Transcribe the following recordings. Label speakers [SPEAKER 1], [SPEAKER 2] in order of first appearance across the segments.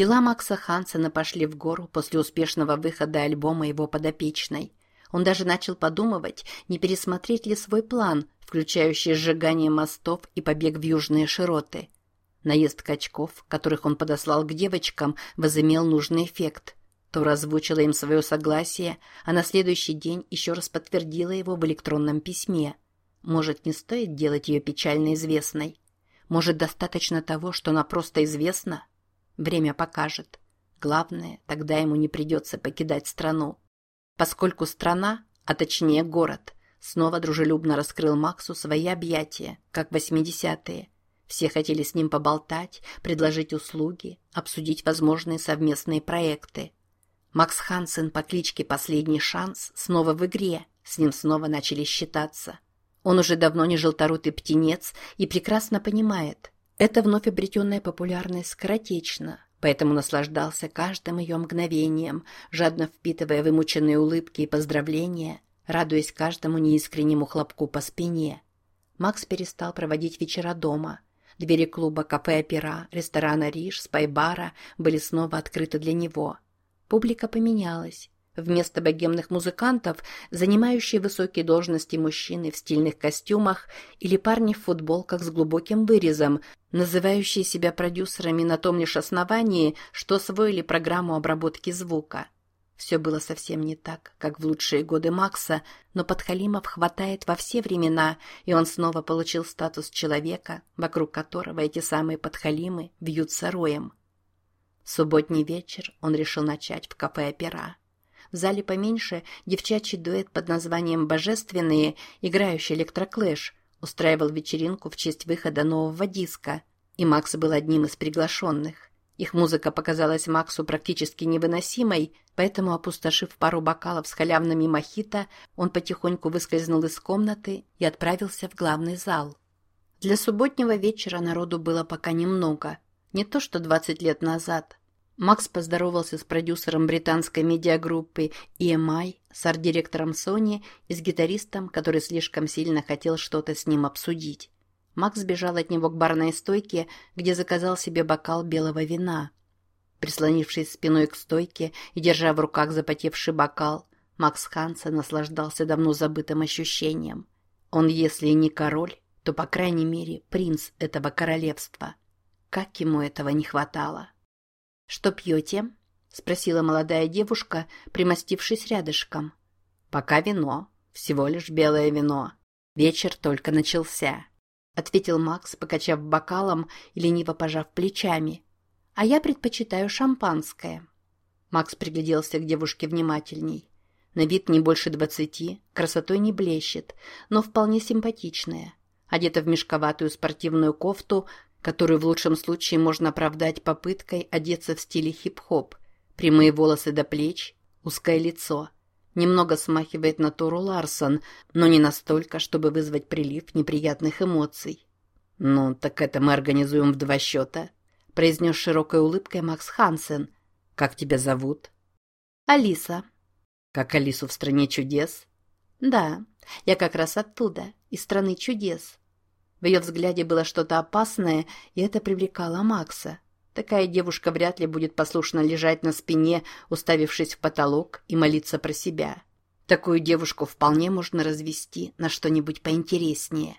[SPEAKER 1] Дела Макса Хансена пошли в гору после успешного выхода альбома его подопечной. Он даже начал подумывать, не пересмотреть ли свой план, включающий сжигание мостов и побег в южные широты. Наезд качков, которых он подослал к девочкам, возымел нужный эффект. То озвучила им свое согласие, а на следующий день еще раз подтвердила его в электронном письме. Может, не стоит делать ее печально известной? Может, достаточно того, что она просто известна? Время покажет. Главное, тогда ему не придется покидать страну. Поскольку страна, а точнее город, снова дружелюбно раскрыл Максу свои объятия, как восьмидесятые. Все хотели с ним поболтать, предложить услуги, обсудить возможные совместные проекты. Макс Хансен по кличке «Последний шанс» снова в игре, с ним снова начали считаться. Он уже давно не желторутый птенец и прекрасно понимает, эта вновь обретенная популярность скоротечна, поэтому наслаждался каждым ее мгновением, жадно впитывая вымученные улыбки и поздравления, радуясь каждому неискреннему хлопку по спине. Макс перестал проводить вечера дома. Двери клуба «Кафе Опера», ресторана «Риш», спайбара были снова открыты для него. Публика поменялась. Вместо богемных музыкантов, занимающие высокие должности мужчины в стильных костюмах или парни в футболках с глубоким вырезом, называющие себя продюсерами на том лишь основании, что освоили программу обработки звука. Все было совсем не так, как в лучшие годы Макса, но подхалимов хватает во все времена, и он снова получил статус человека, вокруг которого эти самые подхалимы вьются роем. Субботний вечер он решил начать в кафе «Опера». В зале поменьше девчачий дуэт под названием «Божественные», играющий электроклэш, устраивал вечеринку в честь выхода нового диска, и Макс был одним из приглашенных. Их музыка показалась Максу практически невыносимой, поэтому, опустошив пару бокалов с халявными мохито, он потихоньку выскользнул из комнаты и отправился в главный зал. Для субботнего вечера народу было пока немного. Не то что 20 лет назад. Макс поздоровался с продюсером британской медиагруппы EMI, с арт-директором Sony и с гитаристом, который слишком сильно хотел что-то с ним обсудить. Макс бежал от него к барной стойке, где заказал себе бокал белого вина. Прислонившись спиной к стойке и держа в руках запотевший бокал, Макс Ханса наслаждался давно забытым ощущением. Он, если не король, то, по крайней мере, принц этого королевства. Как ему этого не хватало! «Что пьете?» — спросила молодая девушка, примостившись рядышком. «Пока вино. Всего лишь белое вино. Вечер только начался», — ответил Макс, покачав бокалом и лениво пожав плечами. «А я предпочитаю шампанское». Макс пригляделся к девушке внимательней. На вид не больше двадцати, красотой не блещет, но вполне симпатичная. Одета в мешковатую спортивную кофту, которую в лучшем случае можно оправдать попыткой одеться в стиле хип-хоп. Прямые волосы до плеч, узкое лицо. Немного смахивает на Тору Ларсон, но не настолько, чтобы вызвать прилив неприятных эмоций. «Ну, так это мы организуем в два счета», — произнес широкой улыбкой Макс Хансен. «Как тебя зовут?» «Алиса». «Как Алису в «Стране чудес»?» «Да, я как раз оттуда, из «Страны чудес». В ее взгляде было что-то опасное, и это привлекало Макса. Такая девушка вряд ли будет послушно лежать на спине, уставившись в потолок и молиться про себя. Такую девушку вполне можно развести на что-нибудь поинтереснее.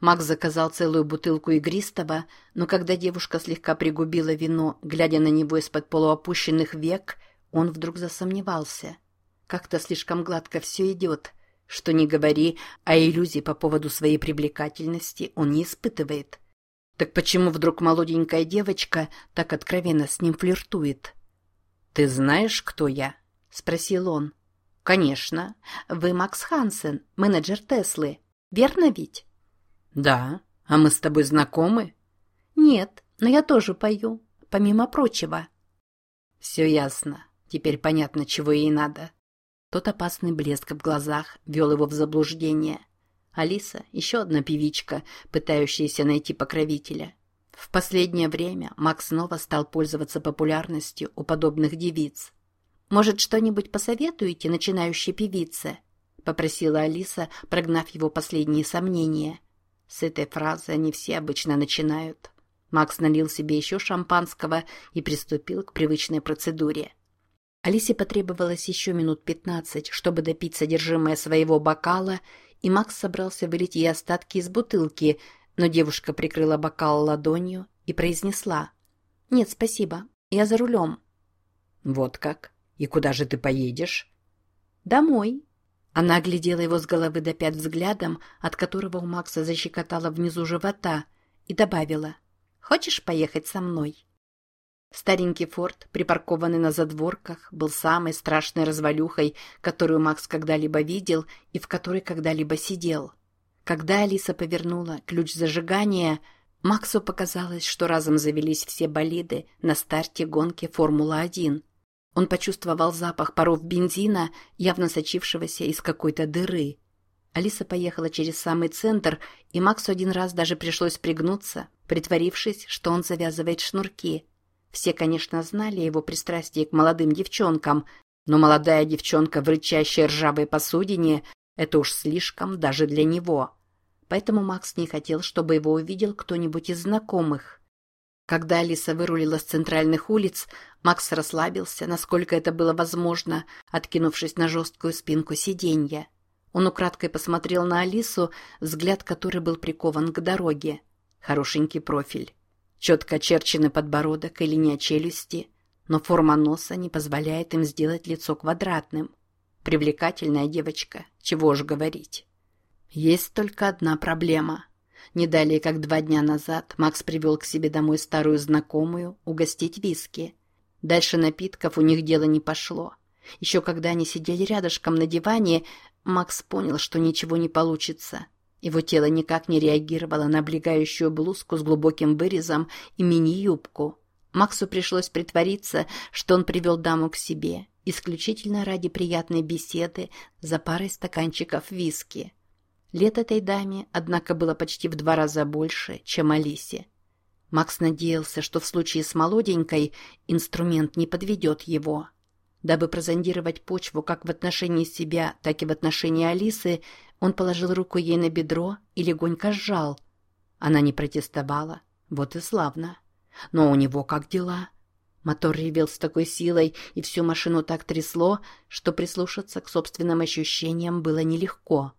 [SPEAKER 1] Макс заказал целую бутылку игристого, но когда девушка слегка пригубила вино, глядя на него из-под полуопущенных век, он вдруг засомневался. Как-то слишком гладко все идет, что не говори, а иллюзий по поводу своей привлекательности он не испытывает. Так почему вдруг молоденькая девочка так откровенно с ним флиртует? «Ты знаешь, кто я?» — спросил он. «Конечно. Вы Макс Хансен, менеджер Теслы. Верно ведь?» «Да. А мы с тобой знакомы?» «Нет, но я тоже пою, помимо прочего». «Все ясно. Теперь понятно, чего ей надо». Тот опасный блеск в глазах вел его в заблуждение. Алиса – еще одна певичка, пытающаяся найти покровителя. В последнее время Макс снова стал пользоваться популярностью у подобных девиц. «Может, что-нибудь посоветуете начинающей певице?» – попросила Алиса, прогнав его последние сомнения. С этой фразы они все обычно начинают. Макс налил себе еще шампанского и приступил к привычной процедуре. Алисе потребовалось еще минут пятнадцать, чтобы допить содержимое своего бокала, и Макс собрался вылить ей остатки из бутылки, но девушка прикрыла бокал ладонью и произнесла. «Нет, спасибо. Я за рулем».
[SPEAKER 2] «Вот как? И куда же ты поедешь?»
[SPEAKER 1] «Домой». Она оглядела его с головы до пят взглядом, от которого у Макса защекотало внизу живота, и добавила. «Хочешь поехать со мной?» Старенький форт, припаркованный на задворках, был самой страшной развалюхой, которую Макс когда-либо видел и в которой когда-либо сидел. Когда Алиса повернула ключ зажигания, Максу показалось, что разом завелись все болиды на старте гонки Формула-1. Он почувствовал запах паров бензина, явно сочившегося из какой-то дыры. Алиса поехала через самый центр, и Максу один раз даже пришлось пригнуться, притворившись, что он завязывает шнурки – все, конечно, знали его пристрастие к молодым девчонкам, но молодая девчонка в рычащей ржавой посудине – это уж слишком даже для него. Поэтому Макс не хотел, чтобы его увидел кто-нибудь из знакомых. Когда Алиса вырулила с центральных улиц, Макс расслабился, насколько это было возможно, откинувшись на жесткую спинку сиденья. Он украдкой посмотрел на Алису, взгляд которой был прикован к дороге. Хорошенький профиль. Четко очерченный подбородок и линия челюсти, но форма носа не позволяет им сделать лицо квадратным. Привлекательная девочка, чего уж говорить. Есть только одна проблема. Не далее, как два дня назад, Макс привел к себе домой старую знакомую угостить виски. Дальше напитков у них дело не пошло. Еще когда они сидели рядышком на диване, Макс понял, что ничего не получится. Его тело никак не реагировало на облегающую блузку с глубоким вырезом и мини-юбку. Максу пришлось притвориться, что он привел даму к себе, исключительно ради приятной беседы за парой стаканчиков виски. Лет этой даме, однако, было почти в два раза больше, чем Алисе. Макс надеялся, что в случае с молоденькой инструмент не подведет его. Дабы прозондировать почву как в отношении себя, так и в отношении Алисы, он положил руку ей на бедро и легонько сжал. Она не протестовала. Вот и славно. Но у него как дела? Мотор ревел с такой силой, и всю машину так трясло, что прислушаться к собственным ощущениям было нелегко.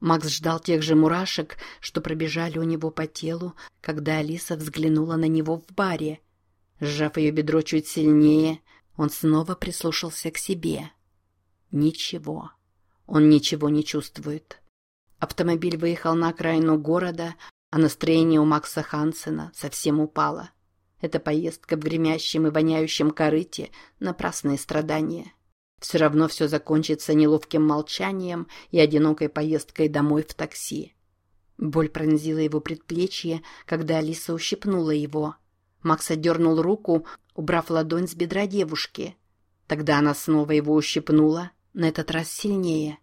[SPEAKER 1] Макс ждал тех же мурашек, что пробежали у него по телу, когда Алиса взглянула на него в баре. Сжав ее бедро чуть сильнее, он снова прислушался к себе. Ничего. Он ничего не чувствует. Автомобиль выехал на окраину города, а настроение у Макса Хансена совсем упало. Эта поездка в гремящем и воняющем корыте — напрасные страдания. Все равно все закончится неловким молчанием и одинокой поездкой домой в такси. Боль пронзила его предплечье, когда Алиса ущипнула его. Макс отдернул руку, убрав ладонь с бедра девушки. Тогда она снова его ущипнула, на этот раз сильнее.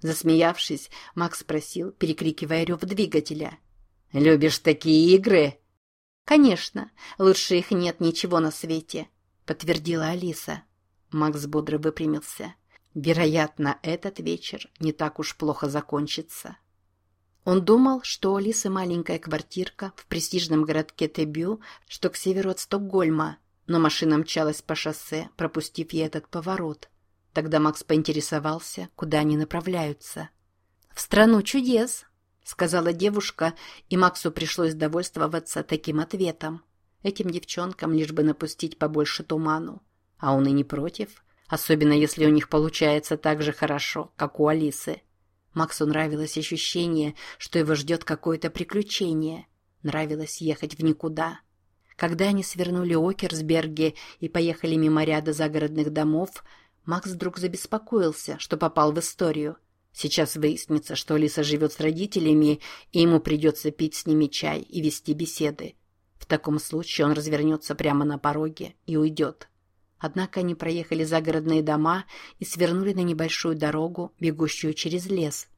[SPEAKER 1] Засмеявшись, Макс спросил, перекрикивая рев двигателя. «Любишь такие игры?» «Конечно, лучше их нет ничего на свете», — подтвердила Алиса. Макс бодро выпрямился. «Вероятно, этот вечер не так уж плохо закончится». Он думал, что у Алисы маленькая квартирка в престижном городке Тебю, что к северу от Стокгольма, но машина мчалась по шоссе, пропустив ей этот поворот. Тогда Макс поинтересовался, куда они направляются. «В страну чудес», — сказала девушка, и Максу пришлось довольствоваться таким ответом. Этим девчонкам лишь бы напустить побольше туману. А он и не против, особенно если у них получается так же хорошо, как у Алисы. Максу нравилось ощущение, что его ждет какое-то приключение. Нравилось ехать в никуда. Когда они свернули Окерсберге и поехали мимо ряда загородных домов, Макс вдруг забеспокоился, что попал в историю. Сейчас выяснится, что Алиса живет с родителями, и ему придется пить с ними чай и вести беседы. В таком случае он развернется прямо на пороге и уйдет. Однако они проехали загородные дома и свернули на небольшую дорогу, бегущую через лес.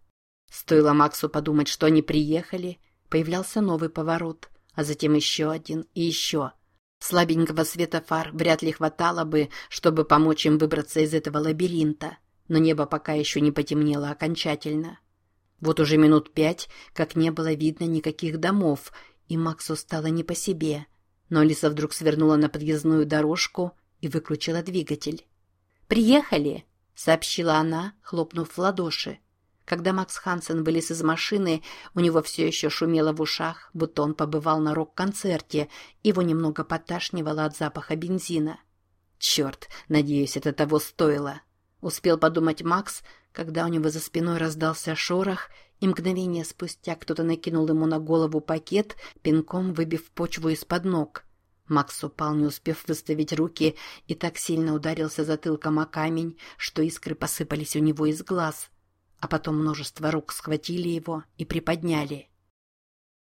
[SPEAKER 1] Стоило Максу подумать, что они приехали, появлялся новый поворот, а затем еще один и еще. Слабенького света фар вряд ли хватало бы, чтобы помочь им выбраться из этого лабиринта, но небо пока еще не потемнело окончательно. Вот уже минут пять, как не было видно никаких домов, и Максу стало не по себе – Но Алиса вдруг свернула на подъездную дорожку и выключила двигатель. «Приехали!» — сообщила она, хлопнув в ладоши. Когда Макс Хансен вылез из машины, у него все еще шумело в ушах, будто он побывал на рок-концерте, его немного поташнивало от запаха бензина. «Черт, надеюсь, это того стоило!» — успел подумать Макс, когда у него за спиной раздался шорох, и мгновение спустя кто-то накинул ему на голову пакет, пинком выбив почву из-под ног. Макс упал, не успев выставить руки, и так сильно ударился затылком о камень, что искры посыпались у него из глаз — а потом множество рук схватили его и приподняли.